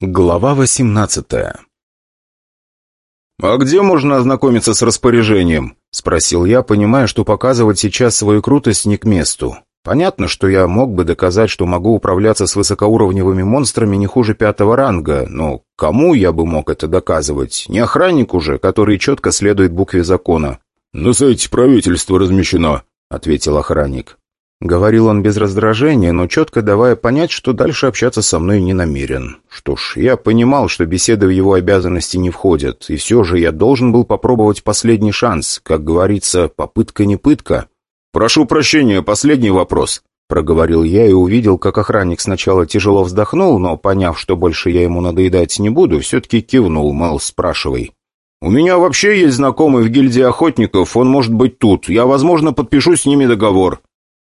Глава 18 «А где можно ознакомиться с распоряжением?» — спросил я, понимая, что показывать сейчас свою крутость не к месту. Понятно, что я мог бы доказать, что могу управляться с высокоуровневыми монстрами не хуже пятого ранга, но кому я бы мог это доказывать? Не охраннику же, который четко следует букве закона. «На сайте правительства размещено», — ответил охранник. Говорил он без раздражения, но четко давая понять, что дальше общаться со мной не намерен. Что ж, я понимал, что беседы в его обязанности не входят, и все же я должен был попробовать последний шанс. Как говорится, попытка не пытка. «Прошу прощения, последний вопрос», — проговорил я и увидел, как охранник сначала тяжело вздохнул, но, поняв, что больше я ему надоедать не буду, все-таки кивнул, мол, спрашивай. «У меня вообще есть знакомый в гильдии охотников, он может быть тут. Я, возможно, подпишу с ними договор».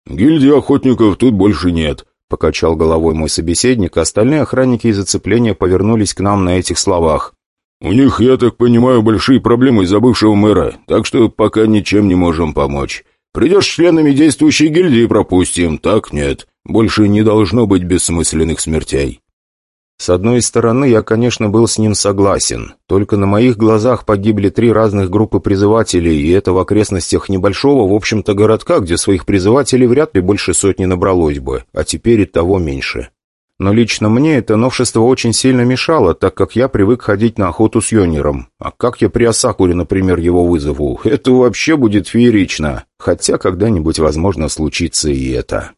«Гильдии охотников тут больше нет», — покачал головой мой собеседник, а остальные охранники из оцепления повернулись к нам на этих словах. «У них, я так понимаю, большие проблемы из-за бывшего мэра, так что пока ничем не можем помочь. Придешь членами действующей гильдии пропустим, так нет. Больше не должно быть бессмысленных смертей». С одной стороны, я, конечно, был с ним согласен. Только на моих глазах погибли три разных группы призывателей, и это в окрестностях небольшого, в общем-то, городка, где своих призывателей вряд ли больше сотни набралось бы, а теперь и того меньше. Но лично мне это новшество очень сильно мешало, так как я привык ходить на охоту с Йонером. А как я при Осакуре, например, его вызову? Это вообще будет феерично. Хотя когда-нибудь, возможно, случится и это.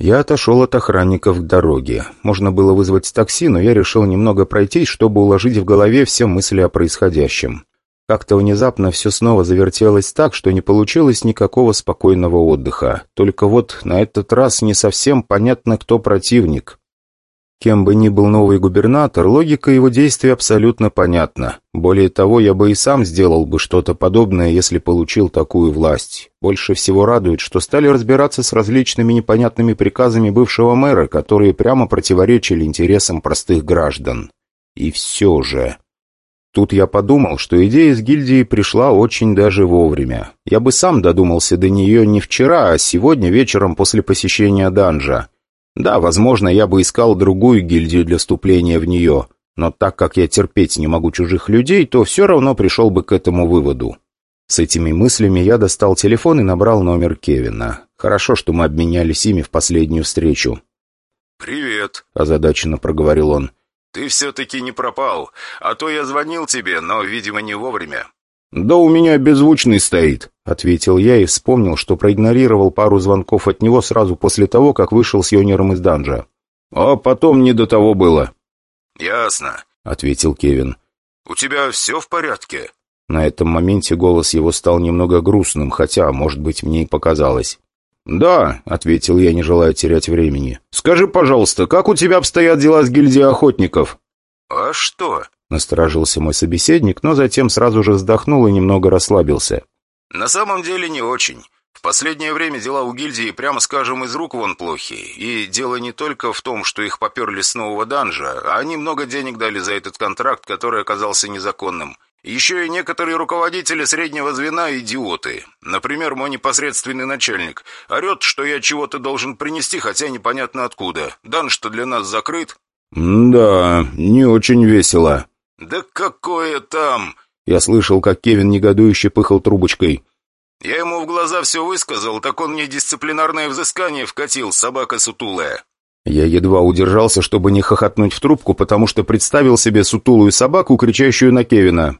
Я отошел от охранников к дороге. Можно было вызвать такси, но я решил немного пройтись, чтобы уложить в голове все мысли о происходящем. Как-то внезапно все снова завертелось так, что не получилось никакого спокойного отдыха. Только вот на этот раз не совсем понятно, кто противник. Кем бы ни был новый губернатор, логика его действий абсолютно понятна. Более того, я бы и сам сделал бы что-то подобное, если получил такую власть. Больше всего радует, что стали разбираться с различными непонятными приказами бывшего мэра, которые прямо противоречили интересам простых граждан. И все же... Тут я подумал, что идея с гильдии пришла очень даже вовремя. Я бы сам додумался до нее не вчера, а сегодня вечером после посещения данжа. Да, возможно, я бы искал другую гильдию для вступления в нее, но так как я терпеть не могу чужих людей, то все равно пришел бы к этому выводу. С этими мыслями я достал телефон и набрал номер Кевина. Хорошо, что мы обменялись ими в последнюю встречу. «Привет», — озадаченно проговорил он. «Ты все-таки не пропал, а то я звонил тебе, но, видимо, не вовремя». «Да у меня беззвучный стоит», — ответил я и вспомнил, что проигнорировал пару звонков от него сразу после того, как вышел с Йонером из данжа. «А потом не до того было». «Ясно», — ответил Кевин. «У тебя все в порядке?» На этом моменте голос его стал немного грустным, хотя, может быть, мне и показалось. «Да», — ответил я, не желая терять времени. «Скажи, пожалуйста, как у тебя обстоят дела с гильдией охотников?» «А что?» Насторожился мой собеседник, но затем сразу же вздохнул и немного расслабился. «На самом деле не очень. В последнее время дела у гильдии, прямо скажем, из рук вон плохие. И дело не только в том, что их поперли с нового данжа, а они много денег дали за этот контракт, который оказался незаконным. Еще и некоторые руководители среднего звена – идиоты. Например, мой непосредственный начальник. Орет, что я чего-то должен принести, хотя непонятно откуда. Данж-то для нас закрыт. «Да, не очень весело», «Да какое там?» Я слышал, как Кевин негодующе пыхал трубочкой. «Я ему в глаза все высказал, так он мне дисциплинарное взыскание вкатил, собака сутулая». Я едва удержался, чтобы не хохотнуть в трубку, потому что представил себе сутулую собаку, кричащую на Кевина.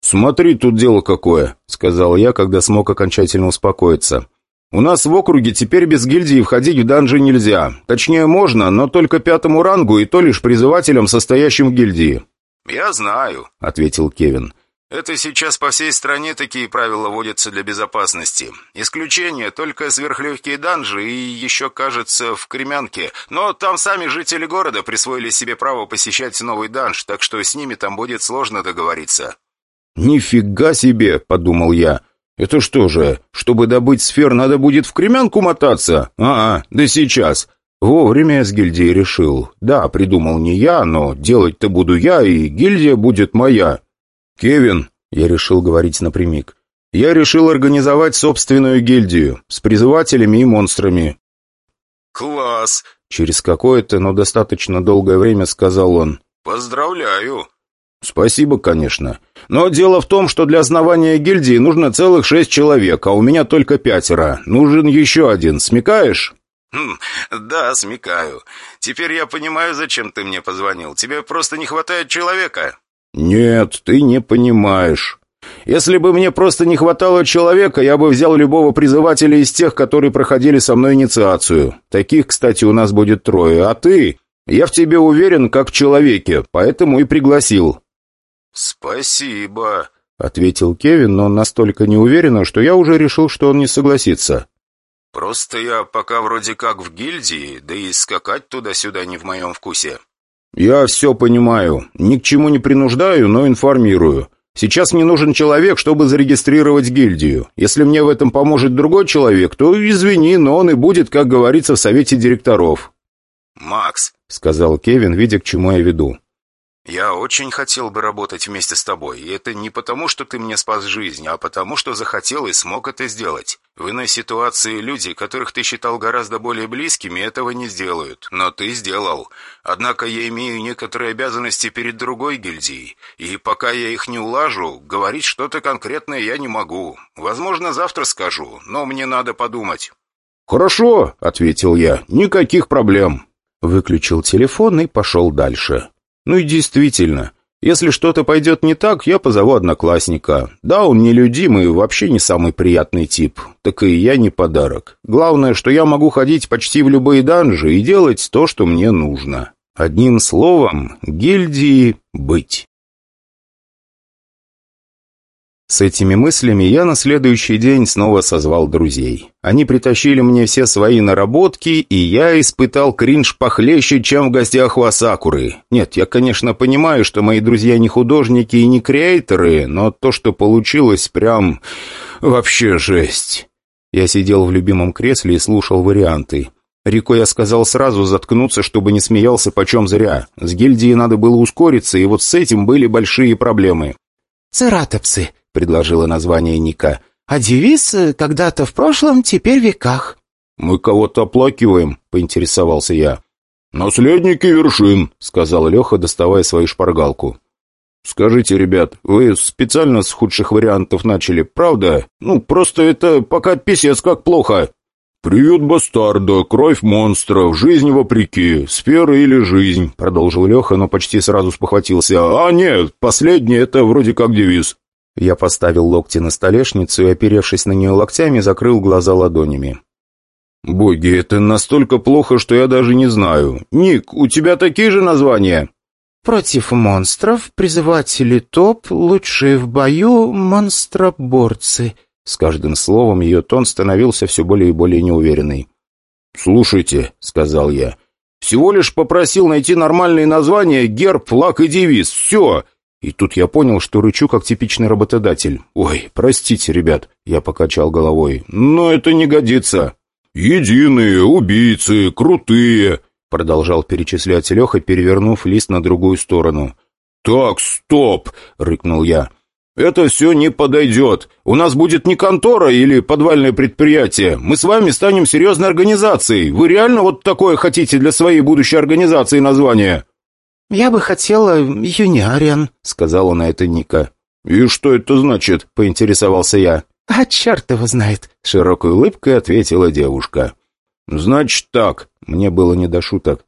«Смотри, тут дело какое», — сказал я, когда смог окончательно успокоиться. «У нас в округе теперь без гильдии входить в данжи нельзя. Точнее, можно, но только пятому рангу и то лишь призывателям, состоящим в гильдии. «Я знаю», — ответил Кевин. «Это сейчас по всей стране такие правила вводятся для безопасности. Исключение только сверхлегкие данжи и еще, кажется, в Кремянке. Но там сами жители города присвоили себе право посещать новый данж, так что с ними там будет сложно договориться». «Нифига себе!» — подумал я. «Это что же, чтобы добыть сфер, надо будет в Кремянку мотаться? А, -а да сейчас. Вовремя с гильдией решил. Да, придумал не я, но делать-то буду я, и гильдия будет моя. Кевин, я решил говорить напрямик, я решил организовать собственную гильдию с призывателями и монстрами. «Класс!» Через какое-то, но достаточно долгое время сказал он. «Поздравляю!» «Спасибо, конечно. Но дело в том, что для основания гильдии нужно целых шесть человек, а у меня только пятеро. Нужен еще один. Смекаешь?» Хм, «Да, смекаю. Теперь я понимаю, зачем ты мне позвонил. Тебе просто не хватает человека». «Нет, ты не понимаешь. Если бы мне просто не хватало человека, я бы взял любого призывателя из тех, которые проходили со мной инициацию. Таких, кстати, у нас будет трое. А ты? Я в тебе уверен, как в человеке, поэтому и пригласил». «Спасибо», — ответил Кевин, но настолько неуверенно, что я уже решил, что он не согласится. «Просто я пока вроде как в гильдии, да и скакать туда-сюда не в моем вкусе». «Я все понимаю. Ни к чему не принуждаю, но информирую. Сейчас мне нужен человек, чтобы зарегистрировать гильдию. Если мне в этом поможет другой человек, то извини, но он и будет, как говорится, в совете директоров». «Макс», — сказал Кевин, видя, к чему я веду. «Я очень хотел бы работать вместе с тобой, и это не потому, что ты мне спас жизнь, а потому, что захотел и смог это сделать. В иной ситуации люди, которых ты считал гораздо более близкими, этого не сделают, но ты сделал. Однако я имею некоторые обязанности перед другой гильдией, и пока я их не улажу, говорить что-то конкретное я не могу. Возможно, завтра скажу, но мне надо подумать». «Хорошо», — ответил я, — «никаких проблем». Выключил телефон и пошел дальше. Ну и действительно, если что-то пойдет не так, я позову одноклассника. Да, он нелюдим и вообще не самый приятный тип. Так и я не подарок. Главное, что я могу ходить почти в любые данжи и делать то, что мне нужно. Одним словом, гильдии быть. С этими мыслями я на следующий день снова созвал друзей. Они притащили мне все свои наработки, и я испытал кринж похлеще, чем в гостях у Асакуры. Нет, я, конечно, понимаю, что мои друзья не художники и не креаторы, но то, что получилось, прям... вообще жесть. Я сидел в любимом кресле и слушал варианты. Рико я сказал сразу заткнуться, чтобы не смеялся почем зря. С гильдией надо было ускориться, и вот с этим были большие проблемы. «Цератопсы», — предложила название Ника. «А девиз э, когда-то в прошлом, теперь в веках». «Мы кого-то оплакиваем», — поинтересовался я. «Наследники вершин», — сказал Леха, доставая свою шпаргалку. «Скажите, ребят, вы специально с худших вариантов начали, правда? Ну, просто это пока писец как плохо». «Приют бастарда, кровь монстров, жизнь вопреки, сфера или жизнь», — продолжил Леха, но почти сразу спохватился. «А нет, последний — это вроде как девиз». Я поставил локти на столешницу и, оперевшись на нее локтями, закрыл глаза ладонями. «Боги, это настолько плохо, что я даже не знаю. Ник, у тебя такие же названия?» «Против монстров, призыватели топ, лучшие в бою, монстроборцы». С каждым словом ее тон становился все более и более неуверенный. «Слушайте», — сказал я, — «всего лишь попросил найти нормальные названия, герб, флаг и девиз. Все. И тут я понял, что рычу как типичный работодатель. «Ой, простите, ребят», — я покачал головой, — «но это не годится». «Единые, убийцы, крутые», — продолжал перечислять Леха, перевернув лист на другую сторону. «Так, стоп!» — рыкнул я. «Это все не подойдет. У нас будет не контора или подвальное предприятие. Мы с вами станем серьезной организацией. Вы реально вот такое хотите для своей будущей организации название?» «Я бы хотела юниариан», — сказала на это Ника. «И что это значит?» — поинтересовался я. «А черт его знает», — широкой улыбкой ответила девушка. «Значит так», — мне было не до шуток.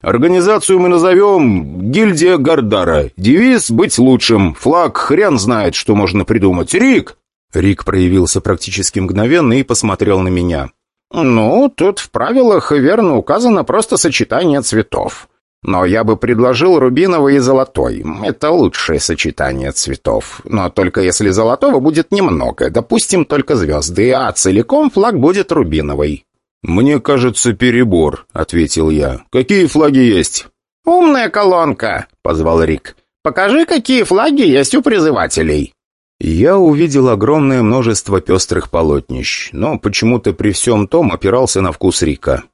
«Организацию мы назовем «Гильдия Гардара». Девиз «Быть лучшим». Флаг хрен знает, что можно придумать. Рик!» Рик проявился практически мгновенно и посмотрел на меня. «Ну, тут в правилах верно указано просто сочетание цветов. Но я бы предложил рубиновый и золотой. Это лучшее сочетание цветов. Но только если золотого будет немного, допустим, только звезды, а целиком флаг будет рубиновый». «Мне кажется, перебор», — ответил я. «Какие флаги есть?» «Умная колонка», — позвал Рик. «Покажи, какие флаги есть у призывателей». Я увидел огромное множество пестрых полотнищ, но почему-то при всем том опирался на вкус Рика.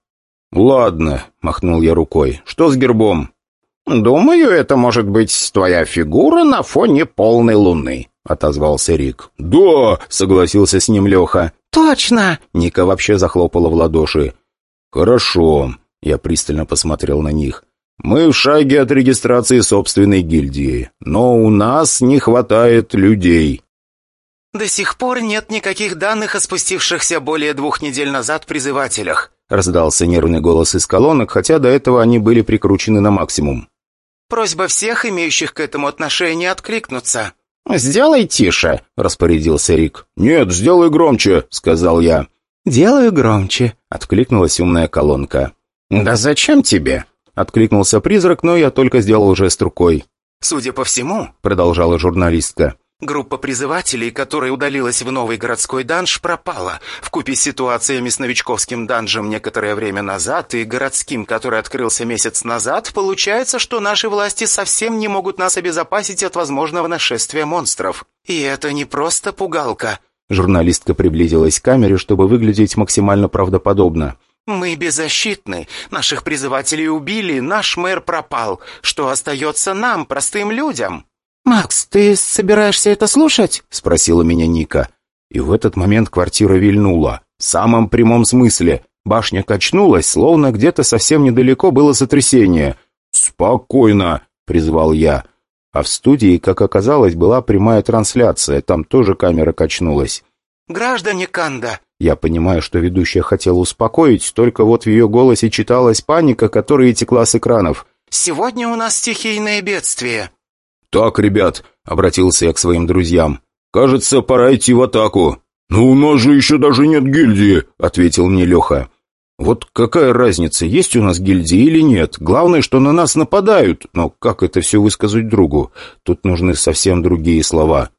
«Ладно», — махнул я рукой. «Что с гербом?» «Думаю, это может быть твоя фигура на фоне полной луны», — отозвался Рик. «Да», — согласился с ним Леха. «Точно!» — Ника вообще захлопала в ладоши. «Хорошо», — я пристально посмотрел на них. Мы в шаге от регистрации собственной гильдии, но у нас не хватает людей». «До сих пор нет никаких данных о спустившихся более двух недель назад призывателях», раздался нервный голос из колонок, хотя до этого они были прикручены на максимум. «Просьба всех, имеющих к этому отношение, откликнуться». «Сделай тише», — распорядился Рик. «Нет, сделай громче», — сказал я. «Делаю громче», — откликнулась умная колонка. «Да зачем тебе?» — откликнулся призрак, но я только сделал жест рукой. «Судя по всему», — продолжала журналистка, Группа призывателей, которая удалилась в новый городской данж, пропала. Вкупе с ситуациями с новичковским данжем некоторое время назад и городским, который открылся месяц назад, получается, что наши власти совсем не могут нас обезопасить от возможного нашествия монстров. И это не просто пугалка. Журналистка приблизилась к камере, чтобы выглядеть максимально правдоподобно. «Мы беззащитны. Наших призывателей убили, наш мэр пропал. Что остается нам, простым людям?» «Макс, ты собираешься это слушать?» — спросила меня Ника. И в этот момент квартира вильнула. В самом прямом смысле. Башня качнулась, словно где-то совсем недалеко было сотрясение. «Спокойно!» — призвал я. А в студии, как оказалось, была прямая трансляция. Там тоже камера качнулась. «Граждане Канда!» Я понимаю, что ведущая хотела успокоить, только вот в ее голосе читалась паника, которая текла с экранов. «Сегодня у нас стихийное бедствие». «Так, ребят», — обратился я к своим друзьям, — «кажется, пора идти в атаку». «Ну, у нас же еще даже нет гильдии», — ответил мне Леха. «Вот какая разница, есть у нас гильдия или нет? Главное, что на нас нападают. Но как это все высказать другу? Тут нужны совсем другие слова».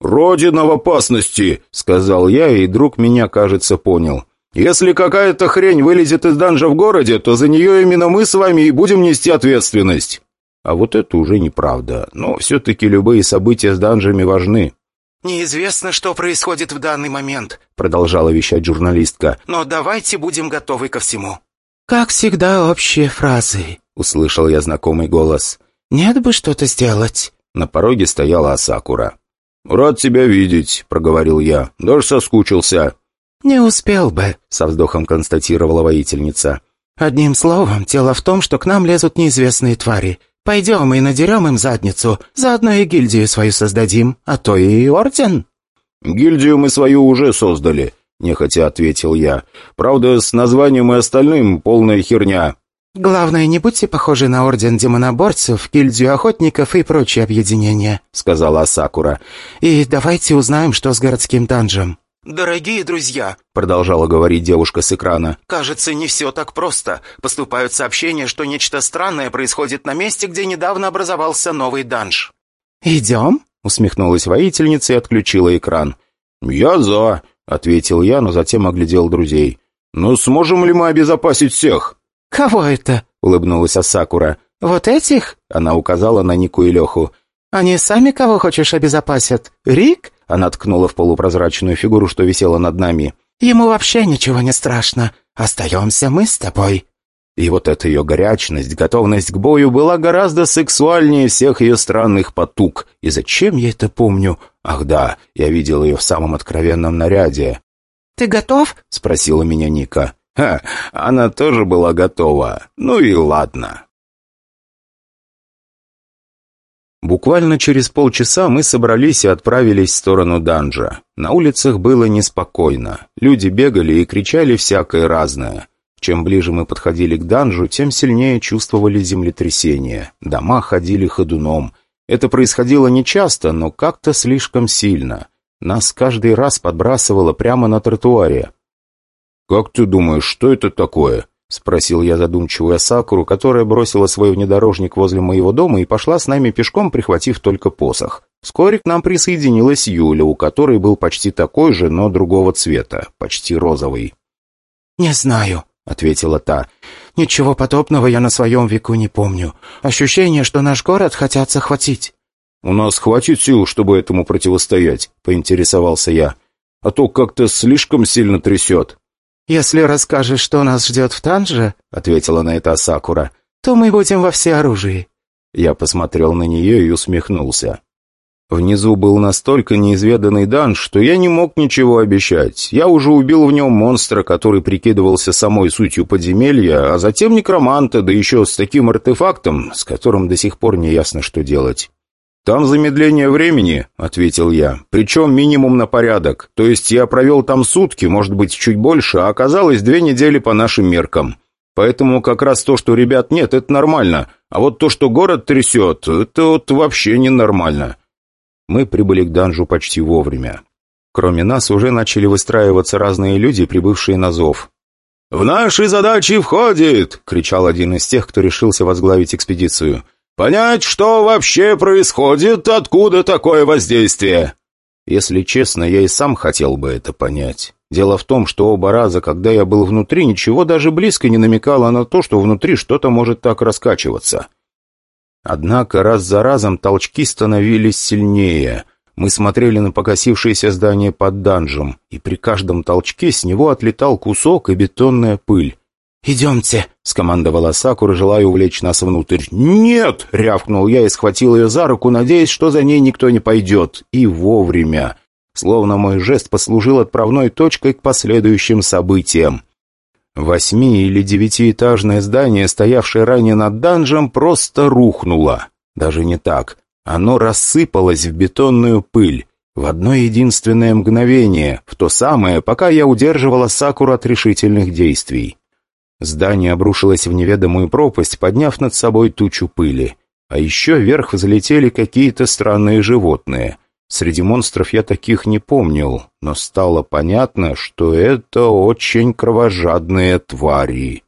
«Родина в опасности», — сказал я, и друг меня, кажется, понял. «Если какая-то хрень вылезет из данжа в городе, то за нее именно мы с вами и будем нести ответственность». А вот это уже неправда. Но все-таки любые события с данжами важны. «Неизвестно, что происходит в данный момент», — продолжала вещать журналистка. «Но давайте будем готовы ко всему». «Как всегда, общие фразы», — услышал я знакомый голос. «Нет бы что-то сделать». На пороге стояла Асакура. «Рад тебя видеть», — проговорил я. «Даже соскучился». «Не успел бы», — со вздохом констатировала воительница. «Одним словом, дело в том, что к нам лезут неизвестные твари. Пойдем и надерем им задницу, заодно и гильдию свою создадим, а то и орден». «Гильдию мы свою уже создали», — нехотя ответил я. «Правда, с названием и остальным полная херня». «Главное, не будьте похожи на Орден Демоноборцев, Гильдию Охотников и прочие объединения», — сказала Сакура. «И давайте узнаем, что с городским данжем». «Дорогие друзья», — продолжала говорить девушка с экрана, «кажется, не все так просто. Поступают сообщения, что нечто странное происходит на месте, где недавно образовался новый данж». «Идем?» — усмехнулась воительница и отключила экран. «Я за», — ответил я, но затем оглядел друзей. «Но сможем ли мы обезопасить всех?» «Кого это?» — улыбнулась Асакура. «Вот этих?» — она указала на Нику и Леху. «Они сами кого хочешь обезопасят? Рик? Она ткнула в полупрозрачную фигуру, что висела над нами. «Ему вообще ничего не страшно. Остаемся мы с тобой». И вот эта ее горячность, готовность к бою была гораздо сексуальнее всех ее странных потуг. И зачем я это помню? Ах да, я видел ее в самом откровенном наряде. «Ты готов?» — спросила меня Ника. «Ха, она тоже была готова. Ну и ладно». Буквально через полчаса мы собрались и отправились в сторону данжа. На улицах было неспокойно. Люди бегали и кричали всякое разное. Чем ближе мы подходили к данжу, тем сильнее чувствовали землетрясение. Дома ходили ходуном. Это происходило нечасто, но как-то слишком сильно. Нас каждый раз подбрасывало прямо на тротуаре. «Как ты думаешь, что это такое?» — спросил я задумчивую Сакуру, которая бросила свой внедорожник возле моего дома и пошла с нами пешком, прихватив только посох. Вскоре к нам присоединилась Юля, у которой был почти такой же, но другого цвета, почти розовый. «Не знаю», — ответила та. «Ничего подобного я на своем веку не помню. Ощущение, что наш город хотят захватить». «У нас хватит сил, чтобы этому противостоять», — поинтересовался я. «А то как-то слишком сильно трясет». «Если расскажешь, что нас ждет в Танже», — ответила на это Сакура, — «то мы будем во всеоружии». Я посмотрел на нее и усмехнулся. Внизу был настолько неизведанный данж, что я не мог ничего обещать. Я уже убил в нем монстра, который прикидывался самой сутью подземелья, а затем некроманта, да еще с таким артефактом, с которым до сих пор не ясно, что делать. «Там замедление времени», — ответил я, — «причем минимум на порядок. То есть я провел там сутки, может быть, чуть больше, а оказалось две недели по нашим меркам. Поэтому как раз то, что ребят нет, это нормально, а вот то, что город трясет, это вот вообще ненормально». Мы прибыли к данжу почти вовремя. Кроме нас уже начали выстраиваться разные люди, прибывшие на зов. «В наши задачи входит!» — кричал один из тех, кто решился возглавить экспедицию. «Понять, что вообще происходит, откуда такое воздействие!» Если честно, я и сам хотел бы это понять. Дело в том, что оба раза, когда я был внутри, ничего даже близко не намекало на то, что внутри что-то может так раскачиваться. Однако раз за разом толчки становились сильнее. Мы смотрели на покосившееся здание под данжем, и при каждом толчке с него отлетал кусок и бетонная пыль. «Идемте!» — скомандовала Сакура, желая увлечь нас внутрь. «Нет!» — рявкнул я и схватил ее за руку, надеясь, что за ней никто не пойдет. И вовремя. Словно мой жест послужил отправной точкой к последующим событиям. Восьми- или девятиэтажное здание, стоявшее ранее над данжем, просто рухнуло. Даже не так. Оно рассыпалось в бетонную пыль. В одно единственное мгновение, в то самое, пока я удерживала Сакуру от решительных действий. Здание обрушилось в неведомую пропасть, подняв над собой тучу пыли. А еще вверх взлетели какие-то странные животные — Среди монстров я таких не помнил, но стало понятно, что это очень кровожадные твари.